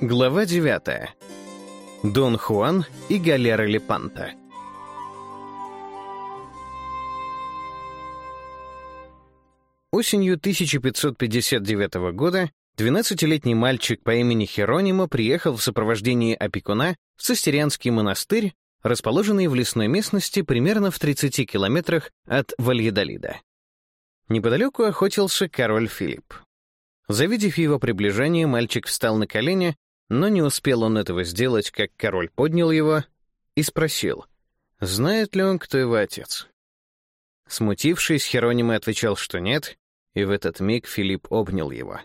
Глава 9. Дон Хуан и галера Лепанта. Осенью 1559 года 12-летний мальчик по имени Херонимо приехал в сопровождении опекуна в Цистерианский монастырь, расположенный в лесной местности примерно в 30 километрах от Вальедолида. Неподалеку охотился король Филипп. Завидев его приближение, мальчик встал на колени но не успел он этого сделать, как король поднял его и спросил, знает ли он, кто его отец. Смутившись, Херонима отвечал, что нет, и в этот миг Филипп обнял его.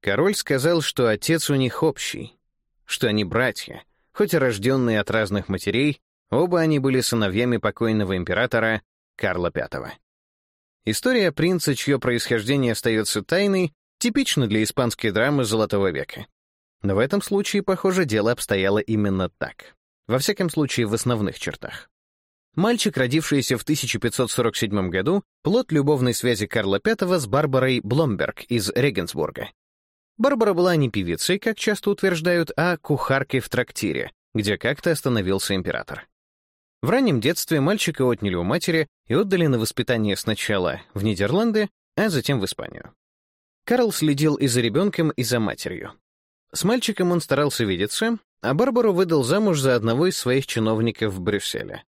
Король сказал, что отец у них общий, что они братья, хоть и рожденные от разных матерей, оба они были сыновьями покойного императора Карла V. История принца, чье происхождение остается тайной, типична для испанской драмы Золотого века. Но в этом случае, похоже, дело обстояло именно так. Во всяком случае, в основных чертах. Мальчик, родившийся в 1547 году, плод любовной связи Карла V с Барбарой Бломберг из Регенсбурга. Барбара была не певицей, как часто утверждают, а кухаркой в трактире, где как-то остановился император. В раннем детстве мальчика отняли у матери и отдали на воспитание сначала в Нидерланды, а затем в Испанию. Карл следил и за ребенком, и за матерью. С мальчиком он старался видеться, а Барбару выдал замуж за одного из своих чиновников в Брюсселе.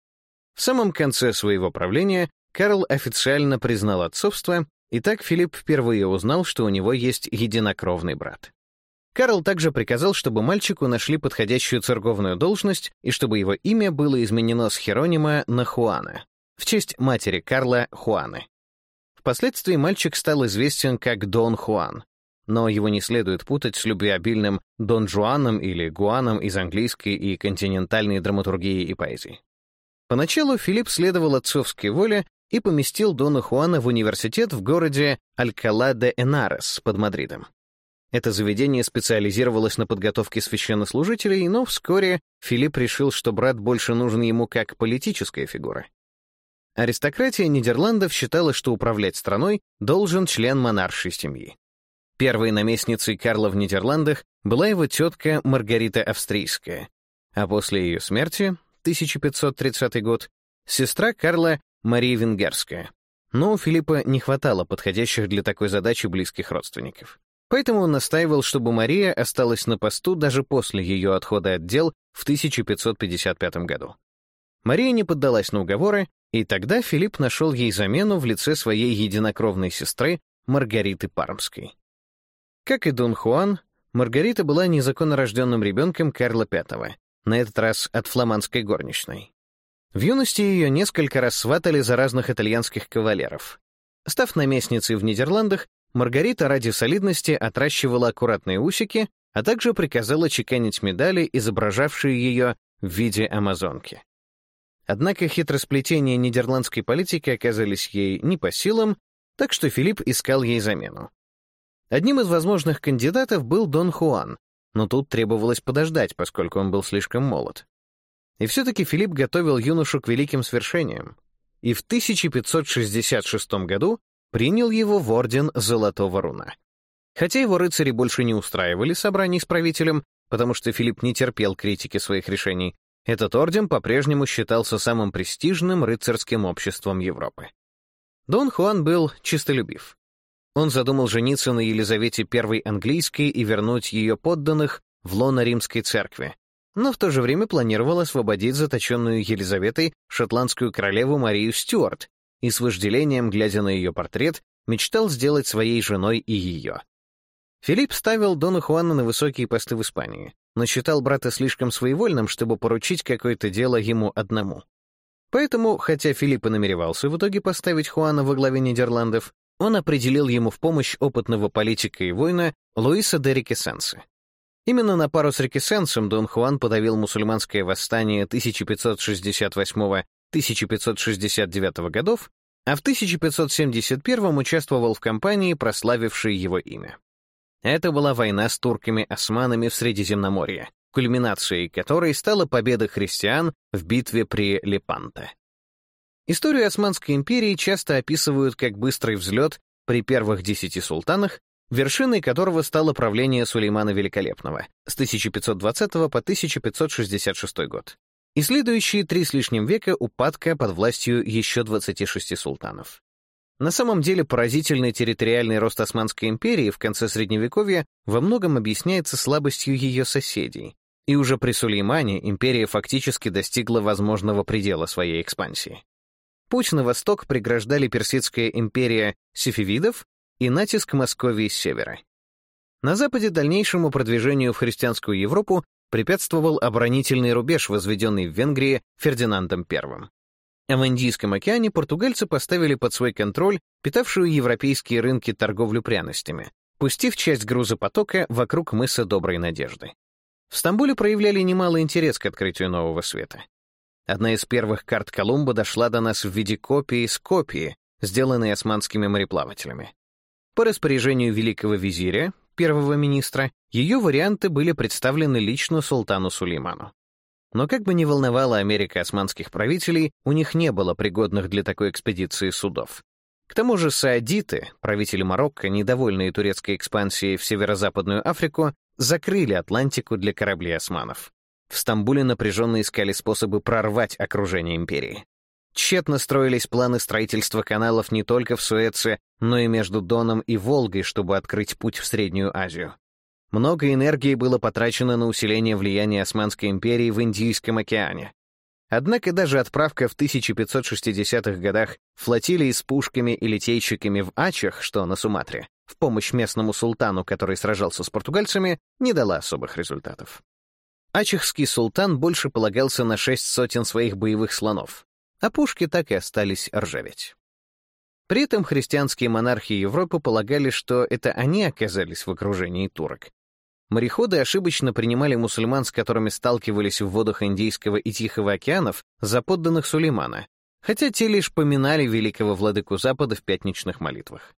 В самом конце своего правления Карл официально признал отцовство, и так Филипп впервые узнал, что у него есть единокровный брат. Карл также приказал, чтобы мальчику нашли подходящую церковную должность и чтобы его имя было изменено с Херонима на Хуана, в честь матери Карла Хуаны. Впоследствии мальчик стал известен как Дон Хуан, но его не следует путать с любвеобильным Дон Жуаном или Гуаном из английской и континентальной драматургии и поэзии. Поначалу Филипп следовал отцовской воле и поместил Дона Хуана в университет в городе Алькала де Энарес под Мадридом. Это заведение специализировалось на подготовке священнослужителей, но вскоре Филипп решил, что брат больше нужен ему как политическая фигура. Аристократия Нидерландов считала, что управлять страной должен член монаршей семьи. Первой наместницей Карла в Нидерландах была его тетка Маргарита Австрийская, а после ее смерти, 1530 год, сестра Карла Мария Венгерская. Но у Филиппа не хватало подходящих для такой задачи близких родственников. Поэтому он настаивал, чтобы Мария осталась на посту даже после ее отхода от дел в 1555 году. Мария не поддалась на уговоры, и тогда Филипп нашел ей замену в лице своей единокровной сестры Маргариты Пармской. Как и Дон Хуан, Маргарита была незаконнорожденным ребенком Карла V, на этот раз от фламандской горничной. В юности ее несколько раз сватали за разных итальянских кавалеров. Став наместницей в Нидерландах, Маргарита ради солидности отращивала аккуратные усики, а также приказала чеканить медали, изображавшие ее в виде амазонки. Однако хитросплетения нидерландской политики оказались ей не по силам, так что Филипп искал ей замену. Одним из возможных кандидатов был Дон Хуан, но тут требовалось подождать, поскольку он был слишком молод. И все-таки Филипп готовил юношу к великим свершениям. И в 1566 году принял его в орден Золотого Руна. Хотя его рыцари больше не устраивали собраний с правителем, потому что Филипп не терпел критики своих решений, этот орден по-прежнему считался самым престижным рыцарским обществом Европы. Дон Хуан был чистолюбив. Он задумал жениться на Елизавете I английской и вернуть ее подданных в лоно римской церкви, но в то же время планировал освободить заточенную Елизаветой шотландскую королеву Марию Стюарт и с вожделением, глядя на ее портрет, мечтал сделать своей женой и ее. Филипп ставил Дона Хуана на высокие посты в Испании, но считал брата слишком своевольным, чтобы поручить какое-то дело ему одному. Поэтому, хотя Филипп и намеревался в итоге поставить Хуана во главе Нидерландов, он определил ему в помощь опытного политика и воина Луиса де Рикесенса. Именно на пару с Рикесенсом Дон Хуан подавил мусульманское восстание 1568-1569 годов, а в 1571 участвовал в кампании, прославившей его имя. Это была война с турками-османами в Средиземноморье, кульминацией которой стала победа христиан в битве при Лепанте. Историю Османской империи часто описывают как быстрый взлет при первых десяти султанах, вершиной которого стало правление Сулеймана Великолепного с 1520 по 1566 год и следующие три с лишним века упадка под властью еще 26 султанов. На самом деле поразительный территориальный рост Османской империи в конце Средневековья во многом объясняется слабостью ее соседей, и уже при Сулеймане империя фактически достигла возможного предела своей экспансии. Путь на восток преграждали Персидская империя сефевидов и натиск Московии с севера. На западе дальнейшему продвижению в христианскую Европу препятствовал оборонительный рубеж, возведенный в Венгрии Фердинандом I. А в Индийском океане португальцы поставили под свой контроль питавшую европейские рынки торговлю пряностями, пустив часть грузопотока вокруг мыса Доброй Надежды. В Стамбуле проявляли немалый интерес к открытию нового света. Одна из первых карт Колумба дошла до нас в виде копии с копии, сделанной османскими мореплавателями. По распоряжению великого визиря, первого министра, ее варианты были представлены лично султану Сулейману. Но как бы ни волновала Америка османских правителей, у них не было пригодных для такой экспедиции судов. К тому же саадиты, правители Марокко, недовольные турецкой экспансией в северо-западную Африку, закрыли Атлантику для кораблей османов. В Стамбуле напряженно искали способы прорвать окружение империи. Тщетно строились планы строительства каналов не только в Суэце, но и между Доном и Волгой, чтобы открыть путь в Среднюю Азию. Много энергии было потрачено на усиление влияния Османской империи в Индийском океане. Однако даже отправка в 1560-х годах флотилии с пушками и литейщиками в Ачах, что на Суматре, в помощь местному султану, который сражался с португальцами, не дала особых результатов. Ачехский султан больше полагался на шесть сотен своих боевых слонов, а пушки так и остались ржаветь. При этом христианские монархи Европы полагали, что это они оказались в окружении турок. Мореходы ошибочно принимали мусульман, с которыми сталкивались в водах Индийского и Тихого океанов, за подданных Сулеймана, хотя те лишь поминали великого владыку Запада в пятничных молитвах.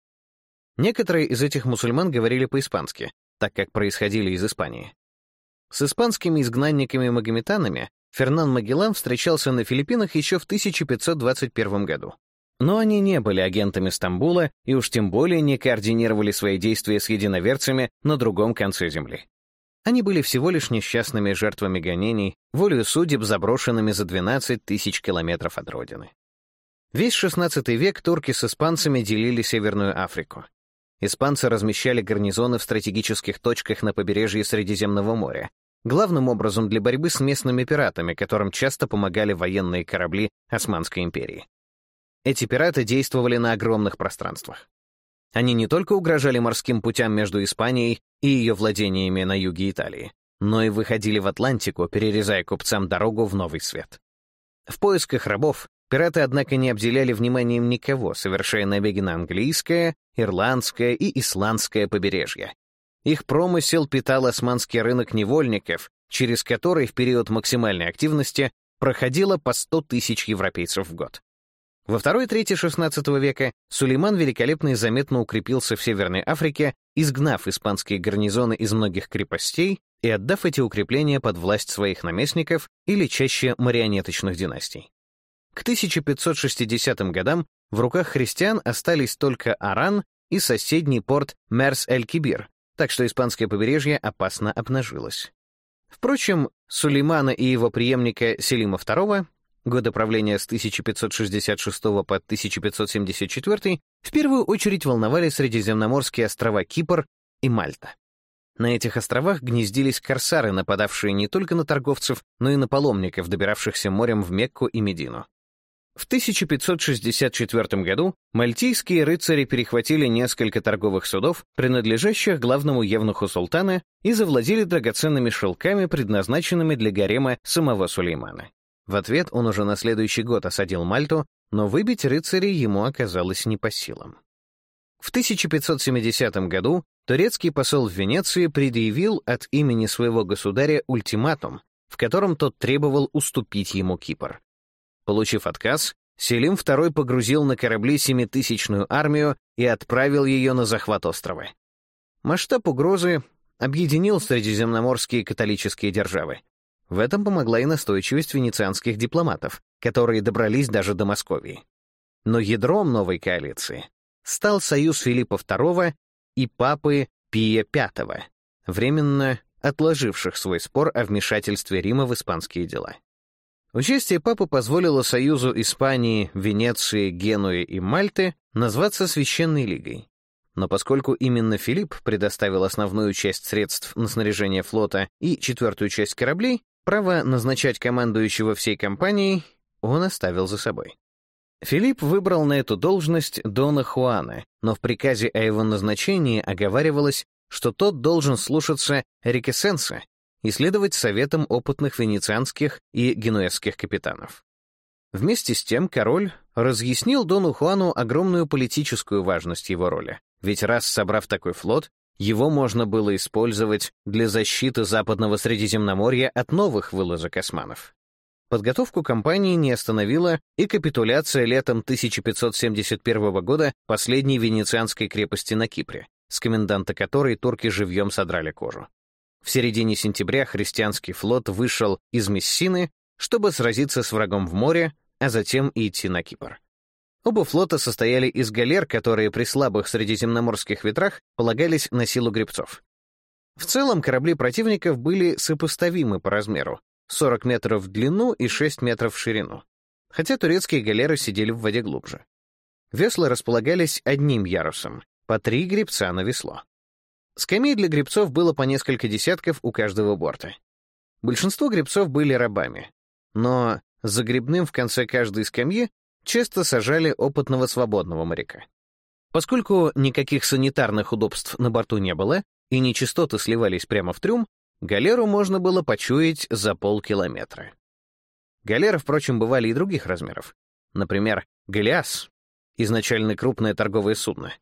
Некоторые из этих мусульман говорили по-испански, так как происходили из Испании. С испанскими изгнанниками-магометанами Фернан Магеллан встречался на Филиппинах еще в 1521 году. Но они не были агентами Стамбула и уж тем более не координировали свои действия с единоверцами на другом конце земли. Они были всего лишь несчастными жертвами гонений, волею судеб, заброшенными за 12 тысяч километров от родины. Весь XVI век турки с испанцами делили Северную Африку. Испанцы размещали гарнизоны в стратегических точках на побережье Средиземного моря, главным образом для борьбы с местными пиратами, которым часто помогали военные корабли Османской империи. Эти пираты действовали на огромных пространствах. Они не только угрожали морским путям между Испанией и ее владениями на юге Италии, но и выходили в Атлантику, перерезая купцам дорогу в новый свет. В поисках рабов Пираты, однако, не обделяли вниманием никого, совершая набеги на английское, ирландское и исландское побережье. Их промысел питал османский рынок невольников, через который в период максимальной активности проходило по 100 тысяч европейцев в год. Во второй трети XVI века Сулейман великолепно и заметно укрепился в Северной Африке, изгнав испанские гарнизоны из многих крепостей и отдав эти укрепления под власть своих наместников или чаще марионеточных династий. К 1560 годам в руках христиан остались только Аран и соседний порт Мерс-эль-Кибир, так что испанское побережье опасно обнажилось. Впрочем, Сулеймана и его преемника Селима II, (годы правления с 1566 по 1574, в первую очередь волновали средиземноморские острова Кипр и Мальта. На этих островах гнездились корсары, нападавшие не только на торговцев, но и на паломников, добиравшихся морем в Мекку и Медину. В 1564 году мальтийские рыцари перехватили несколько торговых судов, принадлежащих главному евнуху султана, и завладели драгоценными шелками, предназначенными для гарема самого Сулеймана. В ответ он уже на следующий год осадил Мальту, но выбить рыцарей ему оказалось не по силам. В 1570 году турецкий посол в Венеции предъявил от имени своего государя ультиматум, в котором тот требовал уступить ему Кипр, Получив отказ, Селим II погрузил на корабли семитысячную армию и отправил ее на захват острова. Масштаб угрозы объединил средиземноморские католические державы. В этом помогла и настойчивость венецианских дипломатов, которые добрались даже до Московии. Но ядром новой коалиции стал союз Филиппа II и папы Пия V, временно отложивших свой спор о вмешательстве Рима в испанские дела. Участие папы позволило Союзу Испании, Венеции, Генуи и Мальты назваться Священной Лигой. Но поскольку именно Филипп предоставил основную часть средств на снаряжение флота и четвертую часть кораблей, право назначать командующего всей компанией он оставил за собой. Филипп выбрал на эту должность Дона Хуана, но в приказе о его назначении оговаривалось, что тот должен слушаться Рикесенса и следовать советам опытных венецианских и генуэзских капитанов. Вместе с тем король разъяснил Дону Хуану огромную политическую важность его роли, ведь раз собрав такой флот, его можно было использовать для защиты Западного Средиземноморья от новых вылазок османов. Подготовку кампании не остановила и капитуляция летом 1571 года последней венецианской крепости на Кипре, с коменданта которой турки живьем содрали кожу. В середине сентября христианский флот вышел из Мессины, чтобы сразиться с врагом в море, а затем идти на Кипр. Оба флота состояли из галер, которые при слабых средиземноморских ветрах полагались на силу гребцов. В целом корабли противников были сопоставимы по размеру — 40 метров в длину и 6 метров в ширину, хотя турецкие галеры сидели в воде глубже. Весла располагались одним ярусом, по три гребца на весло. Скамей для гребцов было по несколько десятков у каждого борта. Большинство гребцов были рабами, но за грибным в конце каждой скамьи часто сажали опытного свободного моряка. Поскольку никаких санитарных удобств на борту не было, и нечистоты сливались прямо в трюм, галеру можно было почуять за полкилометра. Галеры, впрочем, бывали и других размеров. Например, «Голиас» — изначально крупное торговое судно,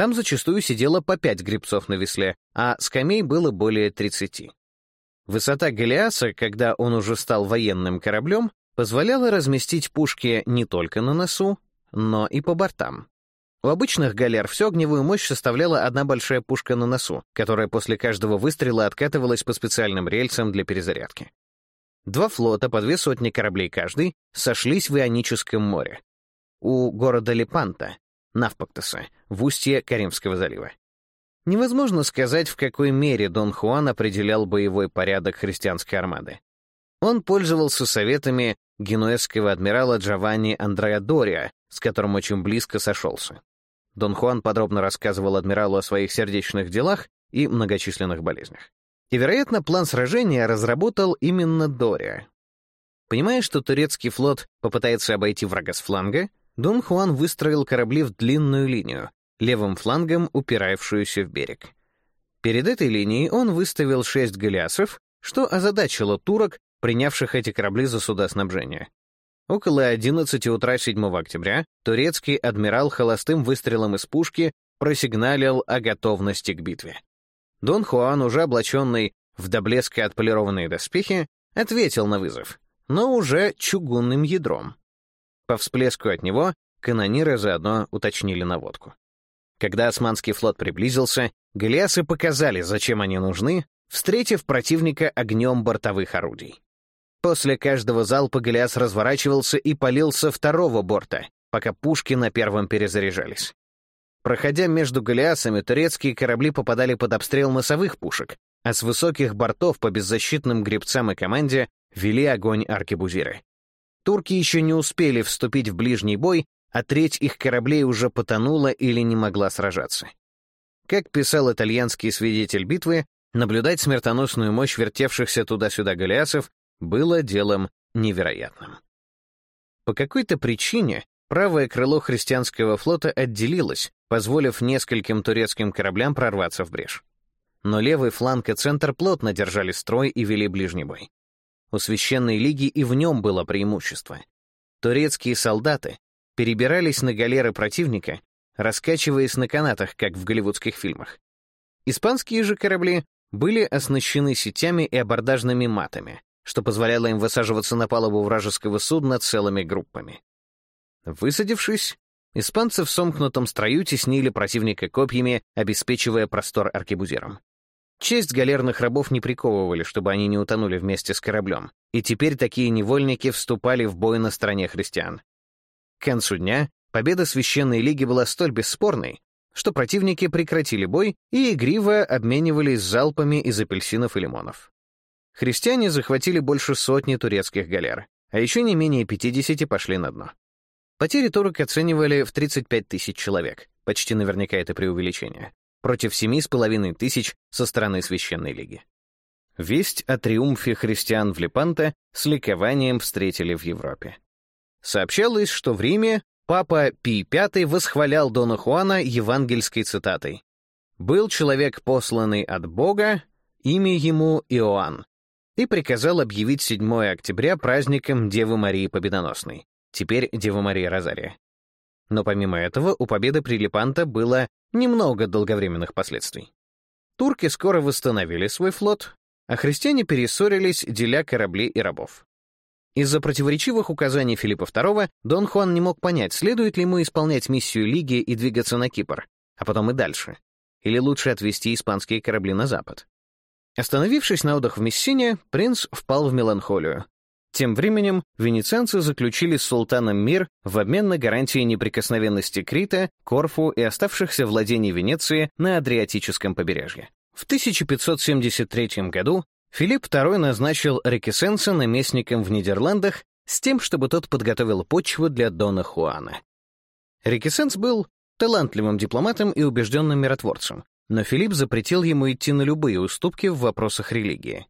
там зачастую сидело по пять грибцов на весле, а скамей было более 30. Высота Голиаса, когда он уже стал военным кораблем, позволяла разместить пушки не только на носу, но и по бортам. У обычных галер всю огневую мощь составляла одна большая пушка на носу, которая после каждого выстрела откатывалась по специальным рельсам для перезарядки. Два флота по две сотни кораблей каждый сошлись в Ионическом море. У города Лепанта, Навпактоса, в устье Каримского залива. Невозможно сказать, в какой мере Дон Хуан определял боевой порядок христианской армады. Он пользовался советами генуэзского адмирала Джованни Андреадория, с которым очень близко сошелся. Дон Хуан подробно рассказывал адмиралу о своих сердечных делах и многочисленных болезнях. И, вероятно, план сражения разработал именно Дория. Понимая, что турецкий флот попытается обойти врага с фланга, Дон Хуан выстроил корабли в длинную линию, левым флангом упирающуюся в берег. Перед этой линией он выставил шесть галиасов, что озадачило турок, принявших эти корабли за суда снабжения. Около 11 утра 7 октября турецкий адмирал холостым выстрелом из пушки просигналил о готовности к битве. Дон Хуан, уже облаченный в доблеска отполированные доспехи, ответил на вызов, но уже чугунным ядром. По всплеску от него канониры заодно уточнили наводку. Когда османский флот приблизился, Голиасы показали, зачем они нужны, встретив противника огнем бортовых орудий. После каждого залпа Голиас разворачивался и палил со второго борта, пока пушки на первом перезаряжались. Проходя между Голиасами, турецкие корабли попадали под обстрел носовых пушек, а с высоких бортов по беззащитным гребцам и команде вели огонь аркебузиры. Турки еще не успели вступить в ближний бой, а треть их кораблей уже потонула или не могла сражаться. Как писал итальянский свидетель битвы, наблюдать смертоносную мощь вертевшихся туда-сюда голиасов было делом невероятным. По какой-то причине правое крыло христианского флота отделилось, позволив нескольким турецким кораблям прорваться в брешь. Но левый фланг и центр плотно держали строй и вели ближний бой. У Священной Лиги и в нем было преимущество. Турецкие солдаты, перебирались на галеры противника, раскачиваясь на канатах, как в голливудских фильмах. Испанские же корабли были оснащены сетями и абордажными матами, что позволяло им высаживаться на палубу вражеского судна целыми группами. Высадившись, испанцы в сомкнутом строю теснили противника копьями, обеспечивая простор аркебузером. Честь галерных рабов не приковывали, чтобы они не утонули вместе с кораблем, и теперь такие невольники вступали в бой на стороне христиан. К концу дня победа Священной Лиги была столь бесспорной, что противники прекратили бой и игриво обменивались залпами из апельсинов и лимонов. Христиане захватили больше сотни турецких галер, а еще не менее 50 пошли на дно. Потери турок оценивали в 35 тысяч человек, почти наверняка это преувеличение, против 7,5 тысяч со стороны Священной Лиги. Весть о триумфе христиан в Лепанто с ликованием встретили в Европе. Сообщалось, что в Риме папа Пий V восхвалял Дона Хуана евангельской цитатой. «Был человек, посланный от Бога, имя ему Иоанн», и приказал объявить 7 октября праздником Девы Марии Победоносной, теперь Девы Марии Розария. Но помимо этого у победы Прилипанта было немного долговременных последствий. Турки скоро восстановили свой флот, а христиане перессорились, деля корабли и рабов. Из-за противоречивых указаний Филиппа II Дон Хуан не мог понять, следует ли ему исполнять миссию Лиги и двигаться на Кипр, а потом и дальше. Или лучше отвести испанские корабли на запад. Остановившись на отдых в Мессине, принц впал в меланхолию. Тем временем венецианцы заключили с султаном мир в обмен на гарантии неприкосновенности Крита, Корфу и оставшихся владений Венеции на Адриатическом побережье. В 1573 году Филипп II назначил Рикесенса наместником в Нидерландах с тем, чтобы тот подготовил почву для Дона Хуана. Рикесенс был талантливым дипломатом и убежденным миротворцем, но Филипп запретил ему идти на любые уступки в вопросах религии.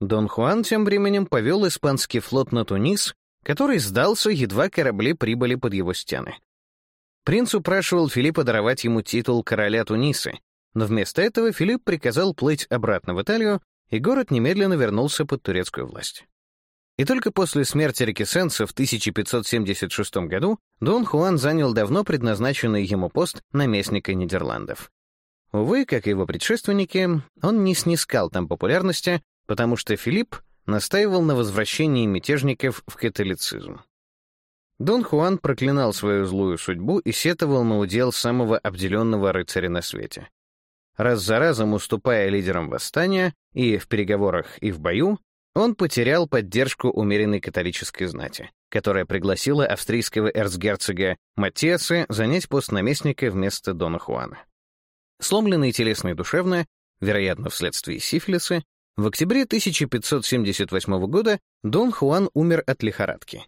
Дон Хуан тем временем повел испанский флот на Тунис, который сдался, едва корабли прибыли под его стены. Принц упрашивал Филиппа даровать ему титул короля Туниса, но вместо этого Филипп приказал плыть обратно в Италию и город немедленно вернулся под турецкую власть. И только после смерти Рикесенса в 1576 году Дон Хуан занял давно предназначенный ему пост наместника Нидерландов. Увы, как и его предшественники, он не снискал там популярности, потому что Филипп настаивал на возвращении мятежников в католицизм. Дон Хуан проклинал свою злую судьбу и сетовал на удел самого обделенного рыцаря на свете. Раз за разом уступая лидерам восстания и в переговорах, и в бою, он потерял поддержку умеренной католической знати, которая пригласила австрийского эрцгерцога Матиаса занять пост наместника вместо Дона Хуана. Сломленный телесно и душевно, вероятно, вследствие сифилиса, в октябре 1578 года Дон Хуан умер от лихорадки.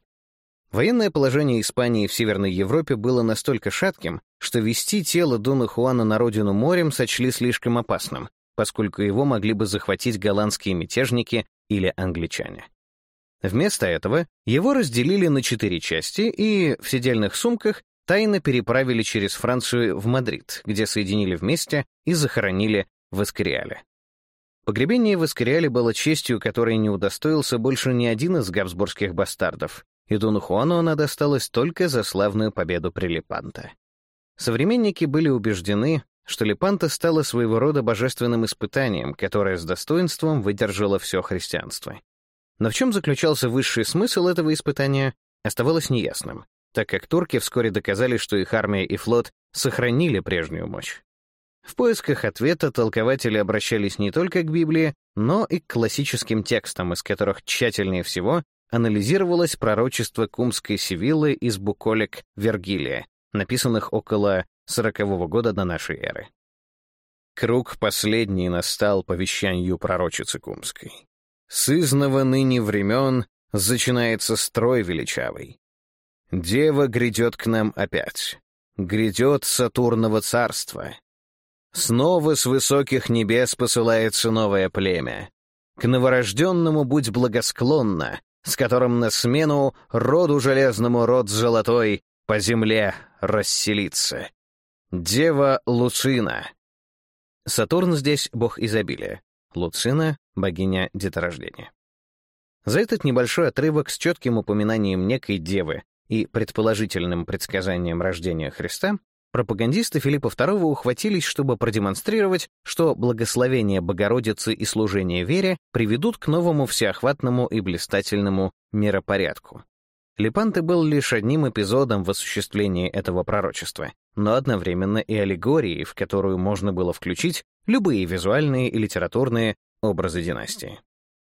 Военное положение Испании в Северной Европе было настолько шатким, что вести тело Дона Хуана на родину морем сочли слишком опасным, поскольку его могли бы захватить голландские мятежники или англичане. Вместо этого его разделили на четыре части и в седельных сумках тайно переправили через Францию в Мадрид, где соединили вместе и захоронили в Эскориале. Погребение в Эскориале было честью, которой не удостоился больше ни один из габсбургских бастардов, и Дону Хуану она досталась только за славную победу Прилипанта. Современники были убеждены, что Лепанта стала своего рода божественным испытанием, которое с достоинством выдержало все христианство. Но в чем заключался высший смысл этого испытания, оставалось неясным, так как турки вскоре доказали, что их армия и флот сохранили прежнюю мощь. В поисках ответа толкователи обращались не только к Библии, но и к классическим текстам, из которых тщательнее всего анализировалось пророчество кумской Сивиллы из Буколик Вергилия, написанных около сорокового года до нашей эры. Круг последний настал по вещанию пророчицы Кумской. «Сызнова ныне времен зачинается строй величавый. Дева грядет к нам опять. Грядет Сатурного царства. Снова с высоких небес посылается новое племя. К новорожденному будь благосклонна, с которым на смену роду железному род золотой по земле расселиться. Дева Луцина. Сатурн здесь — бог изобилия. Луцина — богиня деторождения. За этот небольшой отрывок с четким упоминанием некой девы и предположительным предсказанием рождения Христа пропагандисты Филиппа II ухватились, чтобы продемонстрировать, что благословение Богородицы и служение вере приведут к новому всеохватному и блистательному миропорядку. Лепанте был лишь одним эпизодом в осуществлении этого пророчества, но одновременно и аллегорией, в которую можно было включить любые визуальные и литературные образы династии.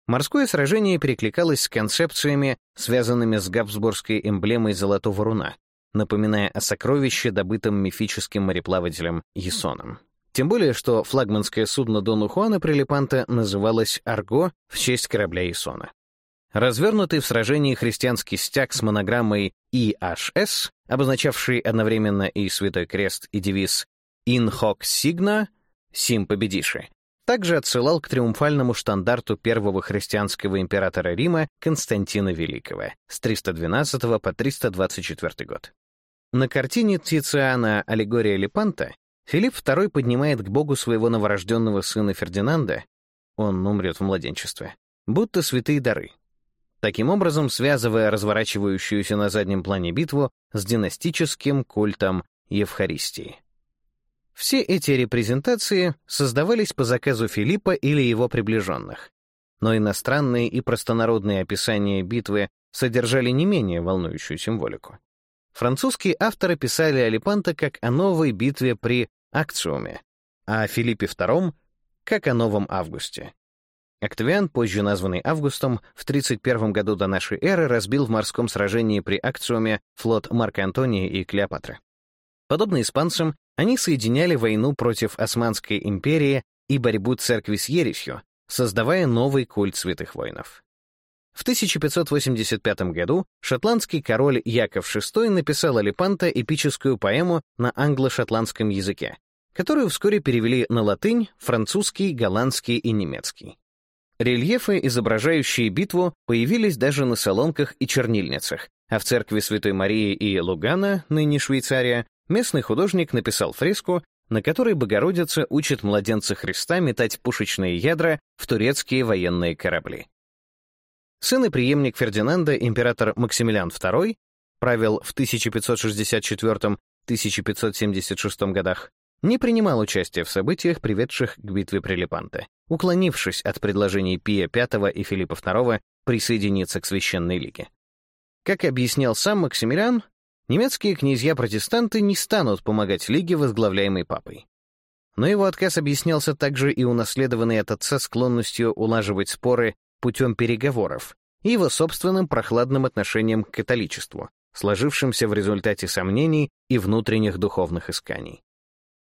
Морское сражение перекликалось с концепциями, связанными с габсбургской эмблемой Золотого Руна, напоминая о сокровище, добытом мифическим мореплавателем Ясоном. Тем более, что флагманское судно Дона Хуана Прилипанта называлось «Арго» в честь корабля Ясона. Развернутый в сражении христианский стяг с монограммой IHS, обозначавший одновременно и Святой Крест, и девиз «In hoc signa» — «Сим победиши», также отсылал к триумфальному штандарту первого христианского императора Рима Константина Великого с 312 по 324 год. На картине Тициана «Аллегория Лепанта» Филипп II поднимает к Богу своего новорожденного сына Фердинанда, он умрет в младенчестве, будто святые дары, таким образом связывая разворачивающуюся на заднем плане битву с династическим культом Евхаристии. Все эти репрезентации создавались по заказу Филиппа или его приближенных, но иностранные и простонародные описания битвы содержали не менее волнующую символику. Французские авторы писали о Лепанто как о новой битве при Акциуме, а о Филиппе II — как о новом августе. Октавиан, позже названный Августом, в 31 году до нашей эры разбил в морском сражении при Акциуме флот Марка Антония и Клеопатры. Подобно испанцам, они соединяли войну против Османской империи и борьбу церкви с ересью, создавая новый культ святых воинов. В 1585 году шотландский король Яков VI написал Алипанта эпическую поэму на англо-шотландском языке, которую вскоре перевели на латынь, французский, голландский и немецкий. Рельефы, изображающие битву, появились даже на солонках и чернильницах, а в церкви Святой Марии и Лугана, ныне Швейцария, местный художник написал фреску, на которой Богородица учит младенца Христа метать пушечные ядра в турецкие военные корабли. Сын и преемник Фердинанда, император Максимилиан II, правил в 1564-1576 годах, не принимал участия в событиях, приведших к битве при Лепанте, уклонившись от предложений Пия V и Филиппа II присоединиться к Священной Лиге. Как объяснял сам Максимилиан, немецкие князья-протестанты не станут помогать Лиге, возглавляемой папой. Но его отказ объяснялся также и унаследованный от отца склонностью улаживать споры путем переговоров и его собственным прохладным отношением к католичеству, сложившимся в результате сомнений и внутренних духовных исканий.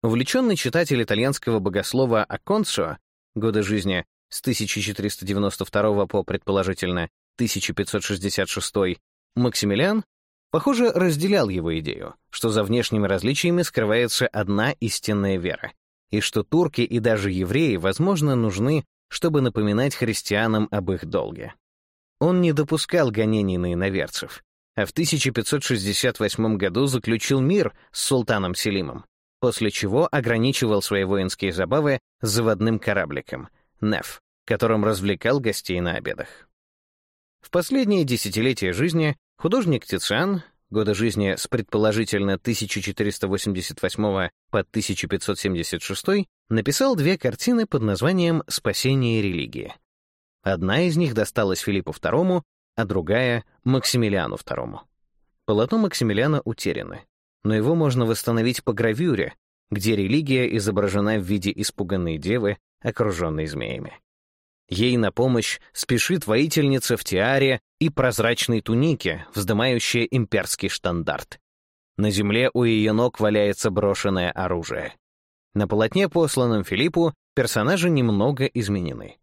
Увлеченный читатель итальянского богослова Аконцио годы жизни с 1492 по, предположительно, 1566, Максимилиан, похоже, разделял его идею, что за внешними различиями скрывается одна истинная вера, и что турки и даже евреи, возможно, нужны, чтобы напоминать христианам об их долге. Он не допускал гонений на иноверцев, а в 1568 году заключил мир с султаном Селимом, после чего ограничивал свои воинские забавы заводным корабликом «Неф», которым развлекал гостей на обедах. В последние десятилетия жизни художник Тициан, года жизни с предположительно 1488 по 1576, написал две картины под названием «Спасение религии». Одна из них досталась Филиппу II, а другая — Максимилиану II. Полотно Максимилиана утеряно, но его можно восстановить по гравюре, где религия изображена в виде испуганной девы, окруженной змеями. Ей на помощь спешит воительница в тиаре и прозрачной тунике, вздымающая имперский штандарт. На земле у ее ног валяется брошенное оружие. На полотне, посланном Филиппу, персонажи немного изменены.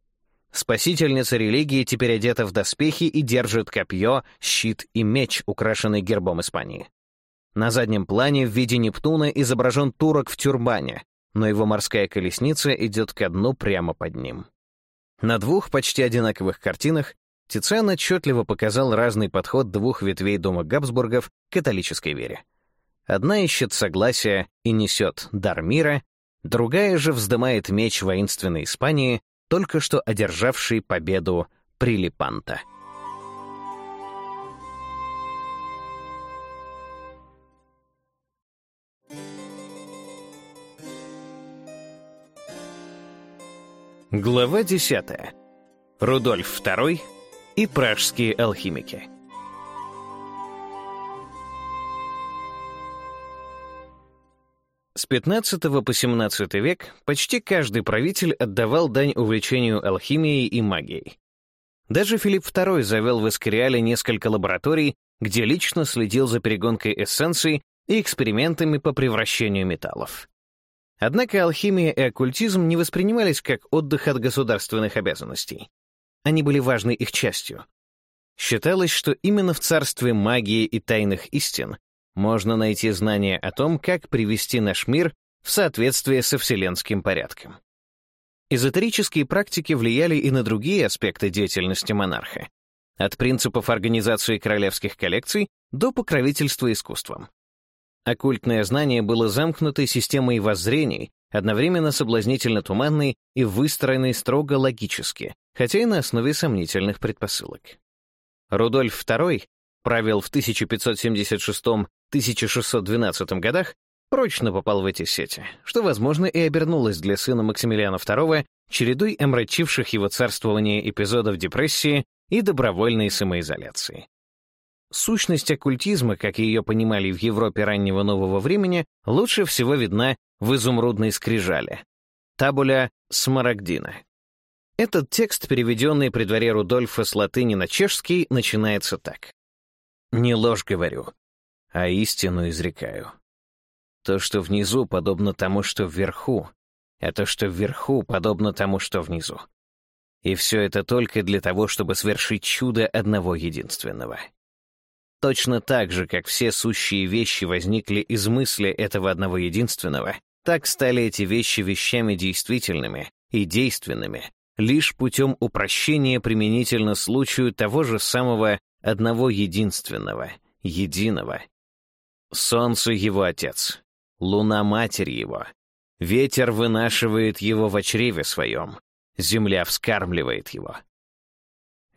Спасительница религии теперь одета в доспехи и держит копье, щит и меч, украшенный гербом Испании. На заднем плане в виде Нептуна изображен турок в тюрбане, но его морская колесница идет ко дну прямо под ним. На двух почти одинаковых картинах Тициан отчетливо показал разный подход двух ветвей дома Габсбургов к католической вере. Одна ищет согласия и несет дар мира, другая же вздымает меч воинственной Испании, только что одержавшей победу Прилипанта. Глава 10. Рудольф II и пражские алхимики. С 15 по 17 век почти каждый правитель отдавал дань увлечению алхимией и магией. Даже Филипп II завел в Эскориале несколько лабораторий, где лично следил за перегонкой эссенций и экспериментами по превращению металлов. Однако алхимия и оккультизм не воспринимались как отдых от государственных обязанностей. Они были важной их частью. Считалось, что именно в царстве магии и тайных истин можно найти знания о том, как привести наш мир в соответствие со вселенским порядком. Эзотерические практики влияли и на другие аспекты деятельности монарха, от принципов организации королевских коллекций до покровительства искусством. Оккультное знание было замкнутой системой воззрений, одновременно соблазнительно туманной и выстроенной строго логически, хотя и на основе сомнительных предпосылок. Рудольф II правил в 1576-1612 годах, прочно попал в эти сети, что, возможно, и обернулось для сына Максимилиана II чередой омрачивших его царствование эпизодов депрессии и добровольной самоизоляции. Сущность оккультизма, как ее понимали в Европе раннего нового времени, лучше всего видна в изумрудной скрижале. Табуля Смарагдина. Этот текст, переведенный при дворе Рудольфа с латыни на чешский, начинается так. «Не ложь говорю, а истину изрекаю. То, что внизу, подобно тому, что вверху, а то, что вверху, подобно тому, что внизу. И все это только для того, чтобы свершить чудо одного единственного — Точно так же, как все сущие вещи возникли из мысли этого одного единственного, так стали эти вещи вещами действительными и действенными лишь путем упрощения применительно случаю того же самого одного единственного, единого. Солнце — его отец, луна — матерь его, ветер вынашивает его в чреве своем, земля вскармливает его.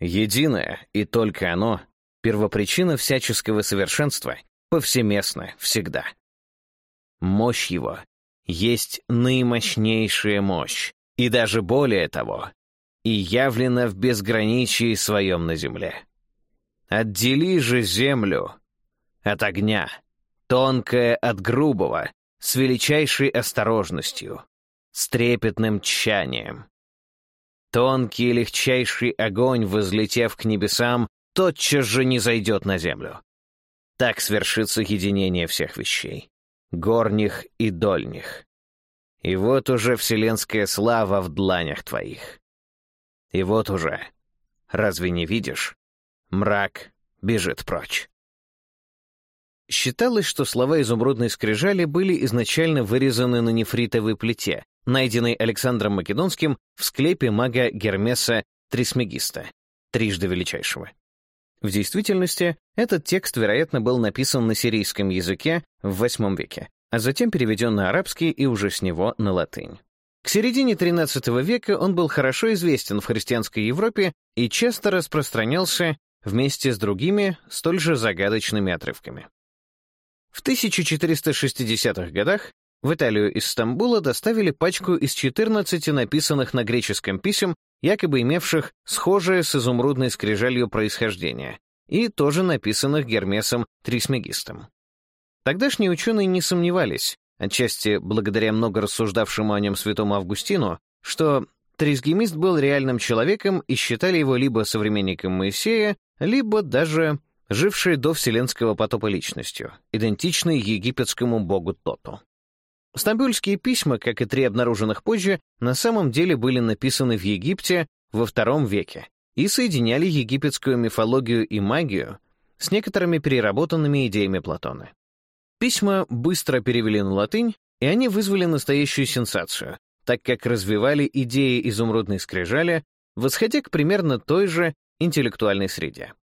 Единое, и только оно, первопричина всяческого совершенства повсеместно всегда. Мощь его есть наимощнейшая мощь, и даже более того, и явлена в безграничии своем на земле. Отдели же землю от огня, тонкое от грубого, с величайшей осторожностью, с трепетным тщанием. Тонкий легчайший огонь, возлетев к небесам, тотчас же не зайдет на землю. Так свершится единение всех вещей — горних и дольних. И вот уже вселенская слава в дланях твоих. И вот уже, разве не видишь, мрак бежит прочь. Считалось, что слова изумрудной скрижали были изначально вырезаны на нефритовой плите, найденной Александром Македонским в склепе мага Гермеса Трисмегиста, трижды величайшего. В действительности, этот текст, вероятно, был написан на сирийском языке в VIII веке, а затем переведен на арабский и уже с него на латынь. К середине XIII века он был хорошо известен в христианской Европе и часто распространялся вместе с другими столь же загадочными отрывками. В 1460-х годах в Италию из Стамбула доставили пачку из 14 написанных на греческом писем, якобы имевших схожее с изумрудной скрижалью происхождение, и тоже написанных Гермесом Трисмегистом. Тогдашние ученые не сомневались, отчасти благодаря много рассуждавшему о нем святому Августину, что Трисгемист был реальным человеком и считали его либо современником Моисея, либо даже жившей до Вселенского потопа личностью, идентичной египетскому богу Тоту. Стамбульские письма, как и три обнаруженных позже, на самом деле были написаны в Египте во II веке и соединяли египетскую мифологию и магию с некоторыми переработанными идеями Платона. Письма быстро перевели на латынь, и они вызвали настоящую сенсацию, так как развивали идеи изумрудной скрижали, восходя к примерно той же интеллектуальной среде.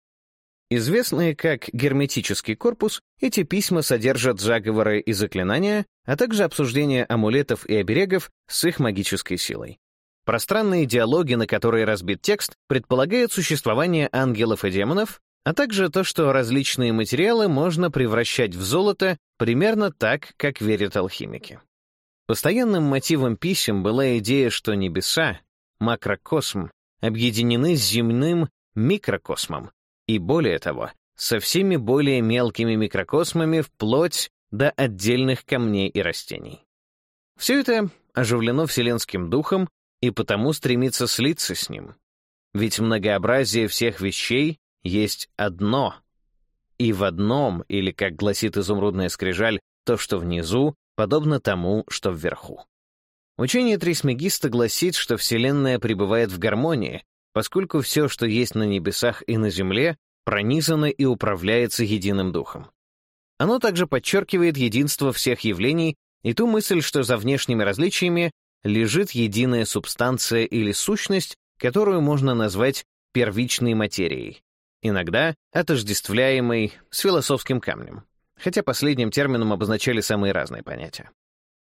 Известные как герметический корпус, эти письма содержат заговоры и заклинания, а также обсуждение амулетов и оберегов с их магической силой. Пространные диалоги, на которые разбит текст, предполагают существование ангелов и демонов, а также то, что различные материалы можно превращать в золото примерно так, как верят алхимики. Постоянным мотивом писем была идея, что небеса, макрокосм, объединены с земным микрокосмом, и, более того, со всеми более мелкими микрокосмами вплоть до отдельных камней и растений. Все это оживлено вселенским духом и потому стремится слиться с ним. Ведь многообразие всех вещей есть одно. И в одном, или, как гласит изумрудная скрижаль, то, что внизу, подобно тому, что вверху. Учение Трисмегиста гласит, что Вселенная пребывает в гармонии, поскольку все, что есть на небесах и на земле, пронизано и управляется единым духом. Оно также подчеркивает единство всех явлений и ту мысль, что за внешними различиями лежит единая субстанция или сущность, которую можно назвать первичной материей, иногда отождествляемой с философским камнем, хотя последним термином обозначали самые разные понятия.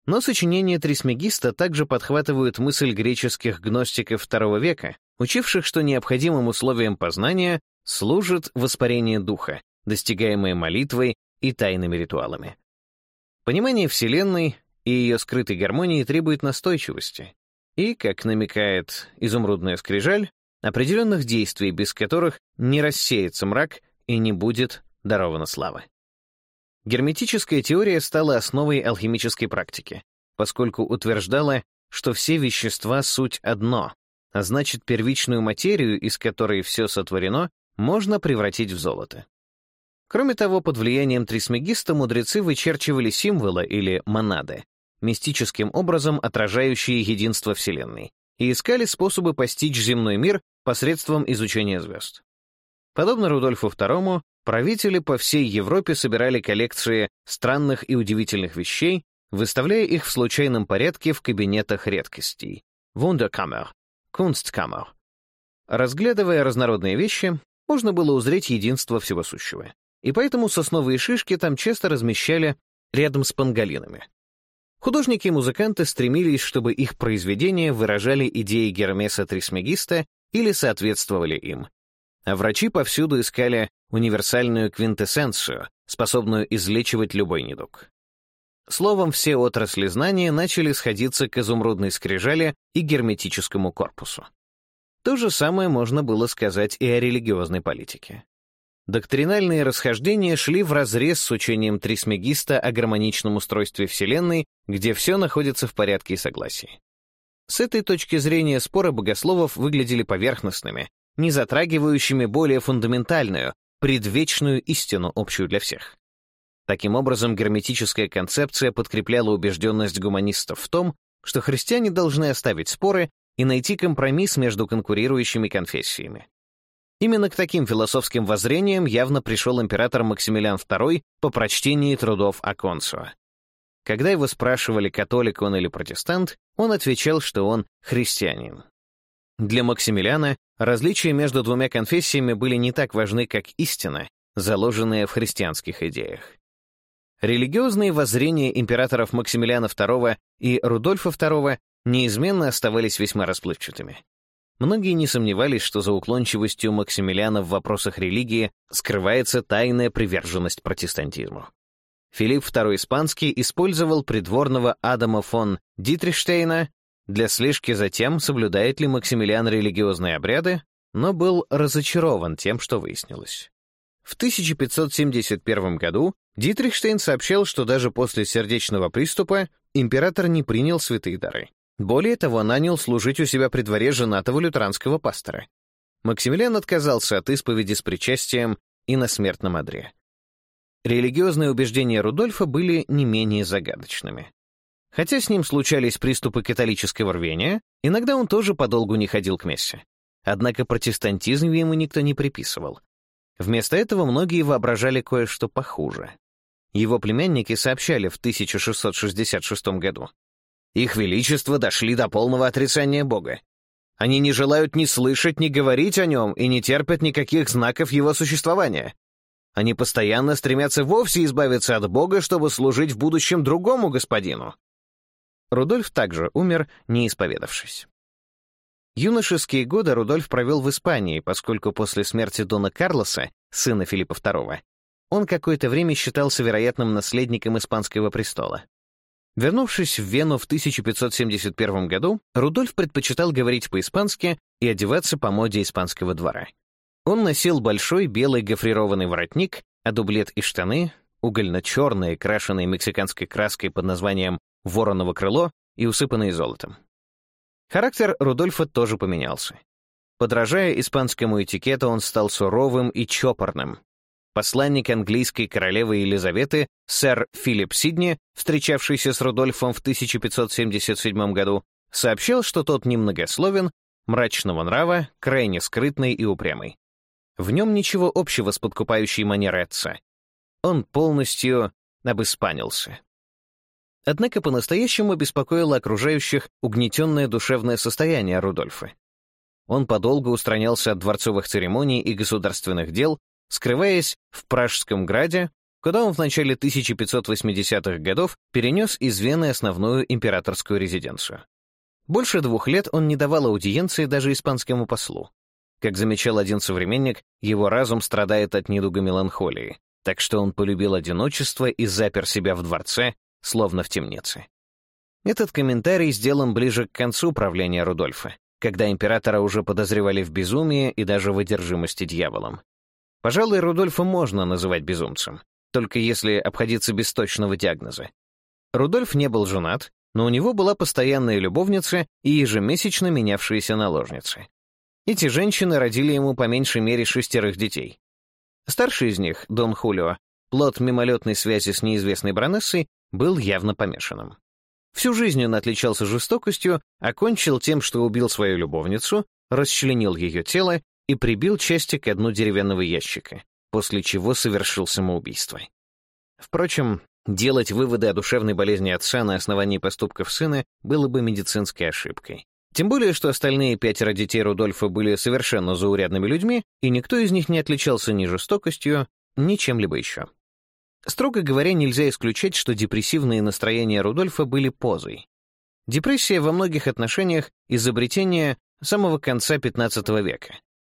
Но сочинения Трисмегиста также подхватывают мысль греческих гностиков II века, учивших, что необходимым условием познания служит воспарение духа, достигаемое молитвой и тайными ритуалами. Понимание Вселенной и ее скрытой гармонии требует настойчивости и, как намекает изумрудная скрижаль, определенных действий, без которых не рассеется мрак и не будет дарована слава. Герметическая теория стала основой алхимической практики, поскольку утверждала, что все вещества — суть одно, а значит, первичную материю, из которой все сотворено, можно превратить в золото. Кроме того, под влиянием трисмегиста мудрецы вычерчивали символы или монады, мистическим образом отражающие единство Вселенной, и искали способы постичь земной мир посредством изучения звезд. Подобно Рудольфу II, правители по всей Европе собирали коллекции странных и удивительных вещей, выставляя их в случайном порядке в кабинетах редкостей — вундеркамер, Kunstkammer. Разглядывая разнородные вещи, можно было узреть единство всего сущего. И поэтому сосновые шишки там часто размещали рядом с панголинами. Художники и музыканты стремились, чтобы их произведения выражали идеи Гермеса Трисмегиста или соответствовали им. А врачи повсюду искали универсальную квинтэссенцию, способную излечивать любой недуг. Словом, все отрасли знания начали сходиться к изумрудной скрижали и герметическому корпусу. То же самое можно было сказать и о религиозной политике. Доктринальные расхождения шли вразрез с учением Трисмегиста о гармоничном устройстве Вселенной, где все находится в порядке и согласии. С этой точки зрения споры богословов выглядели поверхностными, не затрагивающими более фундаментальную, предвечную истину, общую для всех. Таким образом, герметическая концепция подкрепляла убежденность гуманистов в том, что христиане должны оставить споры и найти компромисс между конкурирующими конфессиями. Именно к таким философским воззрениям явно пришел император Максимилиан II по прочтении трудов Аконсуа. Когда его спрашивали, католик он или протестант, он отвечал, что он христианин. Для Максимилиана различия между двумя конфессиями были не так важны, как истина, заложенная в христианских идеях. Религиозные воззрения императоров Максимилиана II и Рудольфа II неизменно оставались весьма расплывчатыми. Многие не сомневались, что за уклончивостью Максимилиана в вопросах религии скрывается тайная приверженность протестантизму. Филипп II Испанский использовал придворного Адама фон Дитриштейна для слежки за тем, соблюдает ли Максимилиан религиозные обряды, но был разочарован тем, что выяснилось. В 1571 году Дитрихштейн сообщал, что даже после сердечного приступа император не принял святые дары. Более того, нанял служить у себя при дворе женатого лютеранского пастора. Максимилиан отказался от исповеди с причастием и на смертном одре. Религиозные убеждения Рудольфа были не менее загадочными. Хотя с ним случались приступы католического рвения, иногда он тоже подолгу не ходил к мессе. Однако протестантизм ему никто не приписывал. Вместо этого многие воображали кое-что похуже его племянники сообщали в 1666 году. Их величество дошли до полного отрицания Бога. Они не желают ни слышать, ни говорить о нем и не терпят никаких знаков его существования. Они постоянно стремятся вовсе избавиться от Бога, чтобы служить в будущем другому господину. Рудольф также умер, не исповедавшись. Юношеские годы Рудольф провел в Испании, поскольку после смерти Дона Карлоса, сына Филиппа II, он какое-то время считался вероятным наследником испанского престола. Вернувшись в Вену в 1571 году, Рудольф предпочитал говорить по-испански и одеваться по моде испанского двора. Он носил большой белый гофрированный воротник, а дублет и штаны, угольно-черные, крашенные мексиканской краской под названием «вороново крыло» и усыпанные золотом. Характер Рудольфа тоже поменялся. Подражая испанскому этикету, он стал суровым и чопорным, посланник английской королевы Елизаветы, сэр Филипп Сидни, встречавшийся с Рудольфом в 1577 году, сообщил, что тот немногословен, мрачного нрава, крайне скрытный и упрямый. В нем ничего общего с подкупающей манерой отца. Он полностью обыспанился. Однако по-настоящему беспокоило окружающих угнетенное душевное состояние Рудольфа. Он подолгу устранялся от дворцовых церемоний и государственных дел, скрываясь в Пражском граде, куда он в начале 1580-х годов перенес из Вены основную императорскую резиденцию. Больше двух лет он не давал аудиенции даже испанскому послу. Как замечал один современник, его разум страдает от недуга меланхолии, так что он полюбил одиночество и запер себя в дворце, словно в темнице. Этот комментарий сделан ближе к концу правления Рудольфа, когда императора уже подозревали в безумии и даже в одержимости дьяволом. Пожалуй, Рудольфа можно называть безумцем, только если обходиться без точного диагноза. Рудольф не был женат, но у него была постоянная любовница и ежемесячно менявшаяся наложница. Эти женщины родили ему по меньшей мере шестерых детей. Старший из них, Дон Хулио, плод мимолетной связи с неизвестной баронессой, был явно помешанным. Всю жизнь он отличался жестокостью, окончил тем, что убил свою любовницу, расчленил ее тело и прибил части к дну деревянного ящика, после чего совершил самоубийство. Впрочем, делать выводы о душевной болезни отца на основании поступков сына было бы медицинской ошибкой. Тем более, что остальные пятеро детей Рудольфа были совершенно заурядными людьми, и никто из них не отличался ни жестокостью, ни чем-либо еще. Строго говоря, нельзя исключать, что депрессивные настроения Рудольфа были позой. Депрессия во многих отношениях — изобретение самого конца XV века,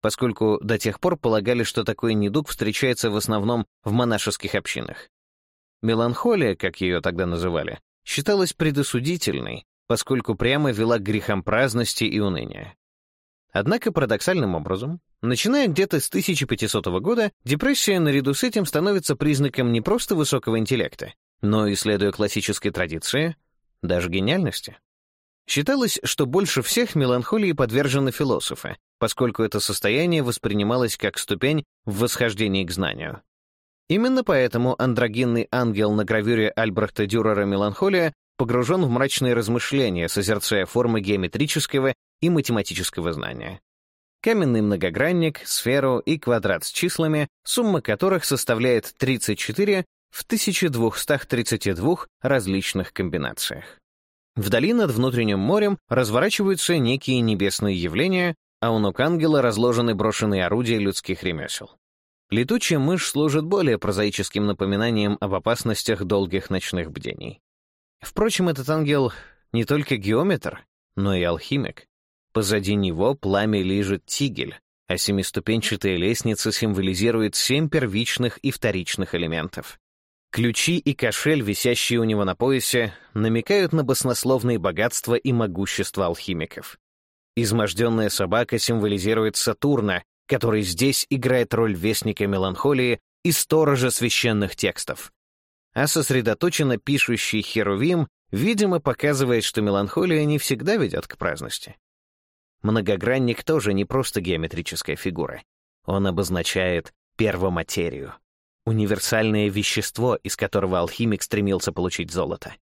поскольку до тех пор полагали, что такой недуг встречается в основном в монашеских общинах. Меланхолия, как ее тогда называли, считалась предосудительной, поскольку прямо вела к грехам праздности и уныния. Однако парадоксальным образом, начиная где-то с 1500 года, депрессия наряду с этим становится признаком не просто высокого интеллекта, но и, следуя классической традиции, даже гениальности. Считалось, что больше всех меланхолии подвержены философы, поскольку это состояние воспринималось как ступень в восхождении к знанию. Именно поэтому андрогинный ангел на гравюре Альбрехта Дюрера «Меланхолия» погружен в мрачные размышления, созерцая формы геометрического и математического знания. Каменный многогранник, сферу и квадрат с числами, сумма которых составляет 34 в 1232 различных комбинациях. Вдали над внутренним морем разворачиваются некие небесные явления, а у ног ангела разложены брошенные орудия людских ремесел. Летучая мышь служит более прозаическим напоминанием об опасностях долгих ночных бдений. Впрочем, этот ангел не только геометр, но и алхимик. Позади него пламя лижет тигель, а семиступенчатая лестница символизирует семь первичных и вторичных элементов. Ключи и кошель, висящие у него на поясе, намекают на баснословные богатства и могущество алхимиков. Изможденная собака символизирует Сатурна, который здесь играет роль вестника меланхолии и сторожа священных текстов. А сосредоточенно пишущий Херувим, видимо, показывает, что меланхолия не всегда ведет к праздности. Многогранник тоже не просто геометрическая фигура. Он обозначает первоматерию, универсальное вещество, из которого алхимик стремился получить золото.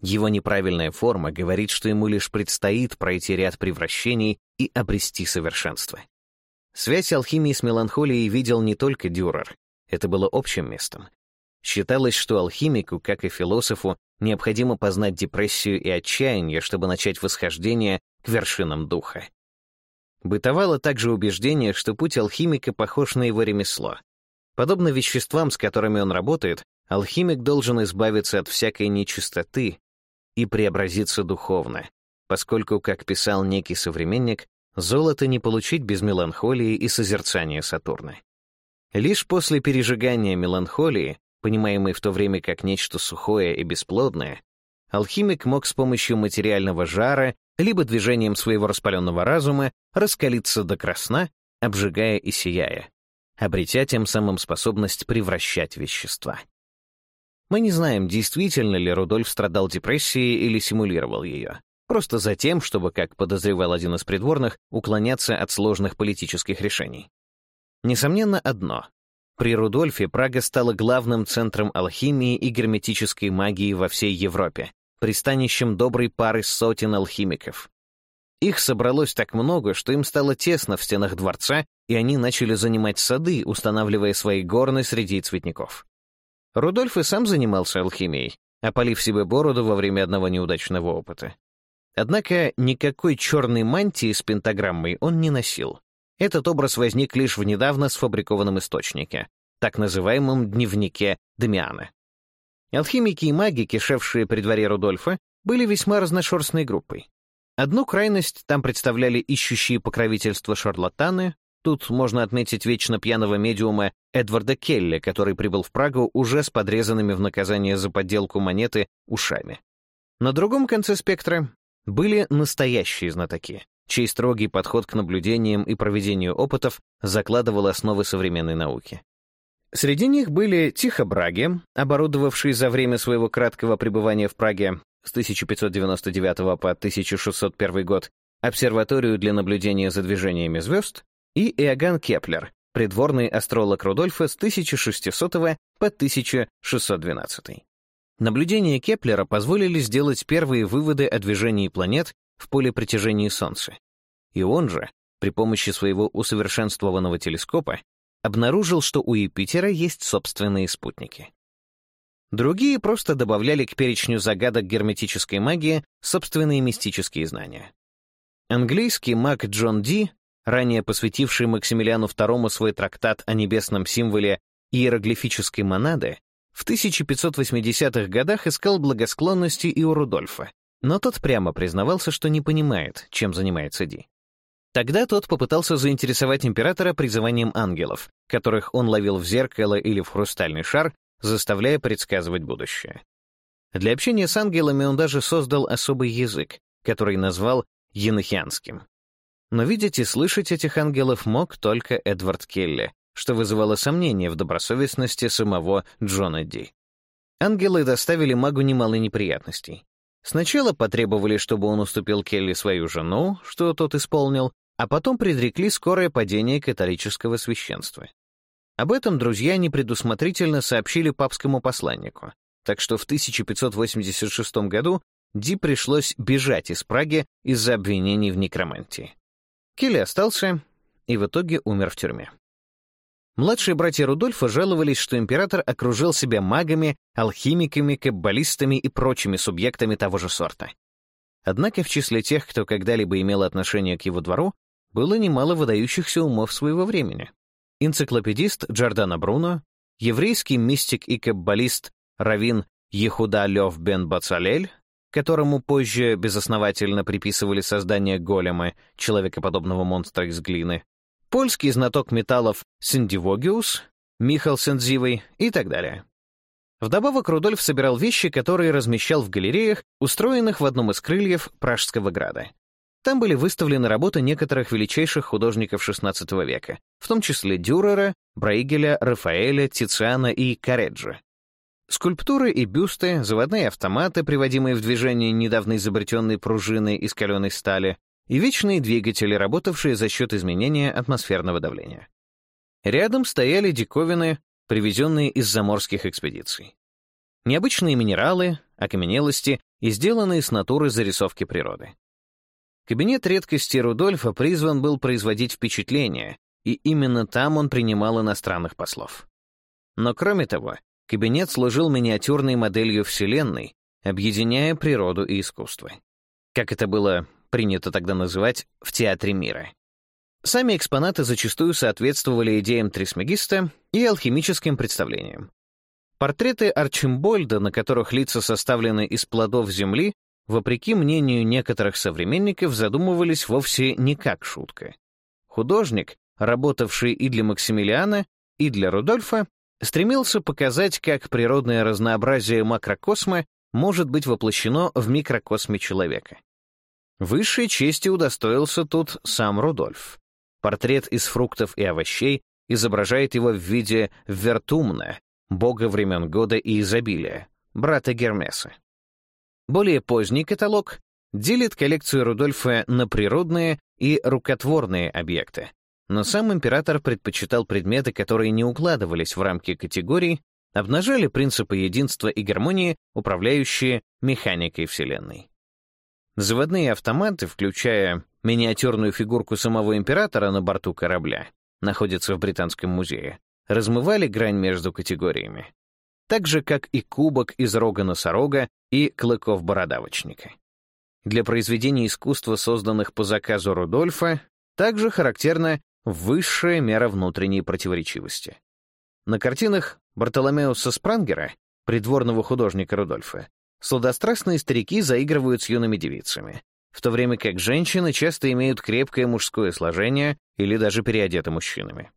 Его неправильная форма говорит, что ему лишь предстоит пройти ряд превращений и обрести совершенство. Связь алхимии с меланхолией видел не только Дюрер, это было общим местом. Считалось, что алхимику, как и философу, необходимо познать депрессию и отчаяние, чтобы начать восхождение к вершинам духа. Бытовало также убеждение, что путь алхимика похож на его ремесло. Подобно веществам, с которыми он работает, алхимик должен избавиться от всякой нечистоты, и преобразиться духовно, поскольку, как писал некий современник, золото не получить без меланхолии и созерцания Сатурна. Лишь после пережигания меланхолии, понимаемой в то время как нечто сухое и бесплодное, алхимик мог с помощью материального жара либо движением своего распаленного разума раскалиться до красна, обжигая и сияя, обретя тем самым способность превращать вещества. Мы не знаем, действительно ли Рудольф страдал депрессией или симулировал ее. Просто за тем, чтобы, как подозревал один из придворных, уклоняться от сложных политических решений. Несомненно, одно. При Рудольфе Прага стала главным центром алхимии и герметической магии во всей Европе, пристанищем доброй пары сотен алхимиков. Их собралось так много, что им стало тесно в стенах дворца, и они начали занимать сады, устанавливая свои горны среди цветников. Рудольф и сам занимался алхимией, опалив себе бороду во время одного неудачного опыта. Однако никакой черной мантии с пентаграммой он не носил. Этот образ возник лишь в недавно сфабрикованном источнике, так называемом дневнике Дамиана. Алхимики и маги, кишевшие при дворе Рудольфа, были весьма разношерстной группой. Одну крайность там представляли ищущие покровительство шарлатаны, Тут можно отметить вечно пьяного медиума Эдварда Келли, который прибыл в Прагу уже с подрезанными в наказание за подделку монеты ушами. На другом конце спектра были настоящие знатоки, чей строгий подход к наблюдениям и проведению опытов закладывал основы современной науки. Среди них были Тихо Браге, оборудовавший за время своего краткого пребывания в Праге с 1599 по 1601 год обсерваторию для наблюдения за движениями звезд, и Иоганн Кеплер, придворный астролог Рудольфа с 1600 по 1612. Наблюдения Кеплера позволили сделать первые выводы о движении планет в поле притяжения Солнца. И он же, при помощи своего усовершенствованного телескопа, обнаружил, что у Юпитера есть собственные спутники. Другие просто добавляли к перечню загадок герметической магии собственные мистические знания. Английский маг Джон Ди ранее посвятивший Максимилиану II свой трактат о небесном символе иероглифической монады, в 1580-х годах искал благосклонности и у Рудольфа, но тот прямо признавался, что не понимает, чем занимается Ди. Тогда тот попытался заинтересовать императора призыванием ангелов, которых он ловил в зеркало или в хрустальный шар, заставляя предсказывать будущее. Для общения с ангелами он даже создал особый язык, который назвал енохианским. Но видеть и слышать этих ангелов мог только Эдвард Келли, что вызывало сомнения в добросовестности самого Джона Ди. Ангелы доставили магу немало неприятностей. Сначала потребовали, чтобы он уступил Келли свою жену, что тот исполнил, а потом предрекли скорое падение католического священства. Об этом друзья непредусмотрительно сообщили папскому посланнику, так что в 1586 году Ди пришлось бежать из Праги из-за обвинений в некромантии. Келли остался и в итоге умер в тюрьме. Младшие братья Рудольфа жаловались, что император окружил себя магами, алхимиками, каббалистами и прочими субъектами того же сорта. Однако в числе тех, кто когда-либо имел отношение к его двору, было немало выдающихся умов своего времени. Энциклопедист Джордана Бруно, еврейский мистик и каббалист Равин Ехуда Лев бен Бацалель, которому позже безосновательно приписывали создание голема, человекоподобного монстра из глины, польский знаток металлов Синдивогиус, Михал Сензивый и так далее. Вдобавок Рудольф собирал вещи, которые размещал в галереях, устроенных в одном из крыльев Пражского града. Там были выставлены работы некоторых величайших художников XVI века, в том числе Дюрера, Брейгеля, Рафаэля, Тициана и Кареджи. Скульптуры и бюсты, заводные автоматы, приводимые в движение недавно изобретенной пружины из каленой стали, и вечные двигатели, работавшие за счет изменения атмосферного давления. Рядом стояли диковины, привезенные из заморских экспедиций. Необычные минералы, окаменелости и сделанные с натуры зарисовки природы. Кабинет редкости Рудольфа призван был производить впечатление, и именно там он принимал иностранных послов. Но кроме того, Кабинет служил миниатюрной моделью Вселенной, объединяя природу и искусство. Как это было принято тогда называть, в театре мира. Сами экспонаты зачастую соответствовали идеям Трисмегиста и алхимическим представлениям. Портреты Арчимбольда, на которых лица составлены из плодов земли, вопреки мнению некоторых современников, задумывались вовсе не как шутка. Художник, работавший и для Максимилиана, и для Рудольфа, стремился показать, как природное разнообразие макрокосма может быть воплощено в микрокосме человека. Высшей чести удостоился тут сам Рудольф. Портрет из фруктов и овощей изображает его в виде вертумна, бога времен года и изобилия, брата Гермеса. Более поздний каталог делит коллекцию Рудольфа на природные и рукотворные объекты, но сам император предпочитал предметы, которые не укладывались в рамки категории, обнажали принципы единства и гармонии, управляющие механикой Вселенной. Заводные автоматы, включая миниатюрную фигурку самого императора на борту корабля, находятся в Британском музее, размывали грань между категориями, так же, как и кубок из рога носорога и клыков бородавочника. Для произведений искусства, созданных по заказу Рудольфа, также характерна высшая мера внутренней противоречивости. На картинах Бартоломеуса Спрангера, придворного художника Рудольфа, сладострастные старики заигрывают с юными девицами, в то время как женщины часто имеют крепкое мужское сложение или даже переодеты мужчинами.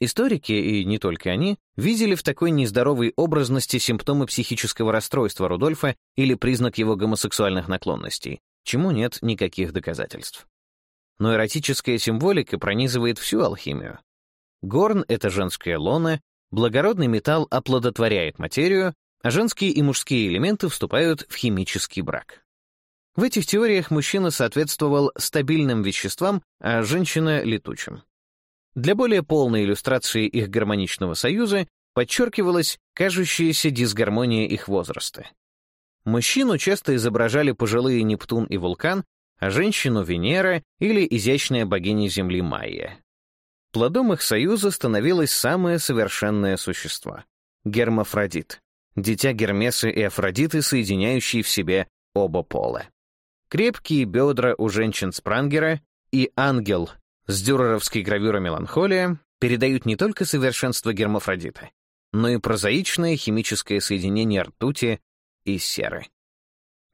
Историки, и не только они, видели в такой нездоровой образности симптомы психического расстройства Рудольфа или признак его гомосексуальных наклонностей, чему нет никаких доказательств но эротическая символика пронизывает всю алхимию. Горн — это женская лона, благородный металл оплодотворяет материю, а женские и мужские элементы вступают в химический брак. В этих теориях мужчина соответствовал стабильным веществам, а женщина — летучим. Для более полной иллюстрации их гармоничного союза подчеркивалась кажущаяся дисгармония их возраста. Мужчину часто изображали пожилые Нептун и Вулкан, а женщину Венера или изящная богиня Земли Майя. Плодом их союза становилось самое совершенное существо — гермафродит, дитя Гермеса и Афродиты, соединяющие в себе оба пола. Крепкие бедра у женщин Спрангера и ангел с дюреровской гравюрой «Меланхолия» передают не только совершенство гермафродита, но и прозаичное химическое соединение ртути и серы.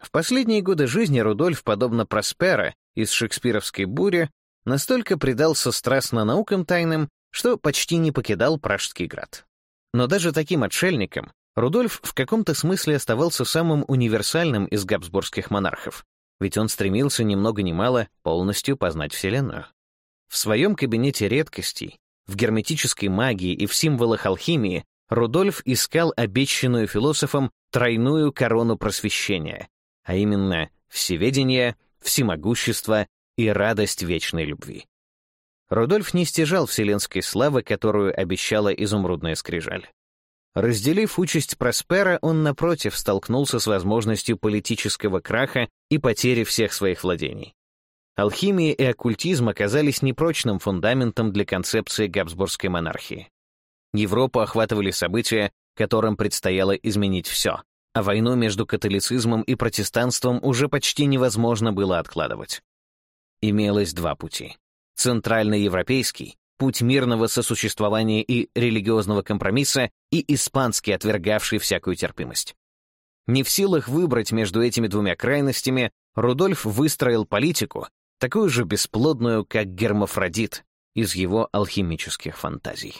В последние годы жизни Рудольф, подобно Проспера из «Шекспировской бури», настолько предался страстно наукам тайным, что почти не покидал Пражский град. Но даже таким отшельником Рудольф в каком-то смысле оставался самым универсальным из габсбургских монархов, ведь он стремился ни много ни мало полностью познать Вселенную. В своем кабинете редкостей, в герметической магии и в символах алхимии Рудольф искал обещанную философом тройную корону просвещения, а именно всеведение, всемогущество и радость вечной любви. Рудольф не стяжал вселенской славы, которую обещала изумрудная скрижаль. Разделив участь Проспера, он, напротив, столкнулся с возможностью политического краха и потери всех своих владений. Алхимия и оккультизм оказались непрочным фундаментом для концепции габсбургской монархии. Европу охватывали события, которым предстояло изменить все а войну между католицизмом и протестанством уже почти невозможно было откладывать. Имелось два пути. Центральноевропейский, путь мирного сосуществования и религиозного компромисса, и испанский, отвергавший всякую терпимость. Не в силах выбрать между этими двумя крайностями, Рудольф выстроил политику, такую же бесплодную, как гермафродит, из его алхимических фантазий.